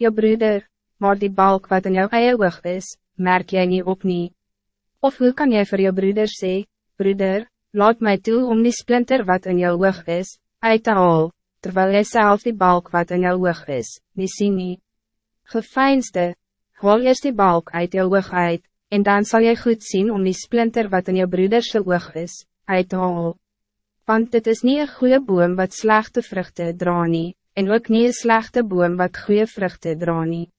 jou broeder, maar die balk wat in jou eie oog is, merk jij niet op nie. Of hoe kan jij voor jou broeder zeggen, broeder, laat mij toe om die splinter wat in jou oog is, uit te haal, terwijl jy zelf die balk wat in jou oog is, nie sien nie. Geveinsde, haal eerst die balk uit jou oog uit, en dan zal jy goed zien om die splinter wat in jou broederse oog is, uit te haal. Want dit is niet een goede boom wat slechte vruchten dra nie, en ook niet een slechte boom wat goede vruchten dra nie.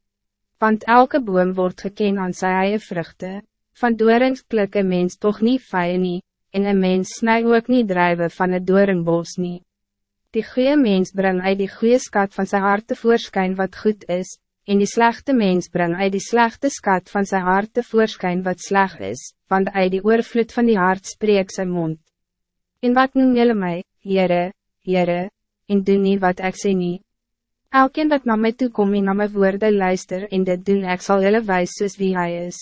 Want elke boom wordt geken aan sy eie vruchten, van doorings klik een mens toch niet vijf nie, en een mens snij ook niet drijven van het doornbos nie. Die goede mens brengt uit die goede skat van zijn hart tevoorschijn wat goed is, en die slechte mens brengt uit die slechte skat van zijn hart tevoorschijn wat slecht is, want uit die oorvloed van die hart spreekt zijn mond. En wat noem jullie mij, Heere, Heere, en doen niet wat ik sê nie. Elkeen wat na my toe kom en na my woorde luister en dit doen, ek sal julle wijs soos wie hij is.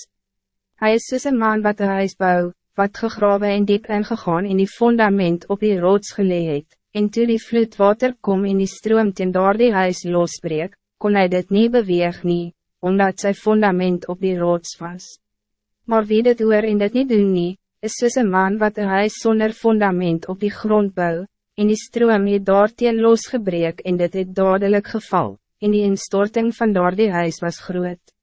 Hij is soos een man wat een huis bou, wat gegrawe en diep ingegaan in die fundament op die rots geleid, en toe die vloedwater kom en die stroom ten daar die huis losbreek, kon hij dit niet beweeg nie, omdat zijn fundament op die rots was. Maar wie dit oor en dit niet doen nie, is soos een man wat een huis zonder fundament op die grond bou, en die stroom het daarteen losgebreek en dit het dadelijk geval, en die instorting van daar die huis was groot.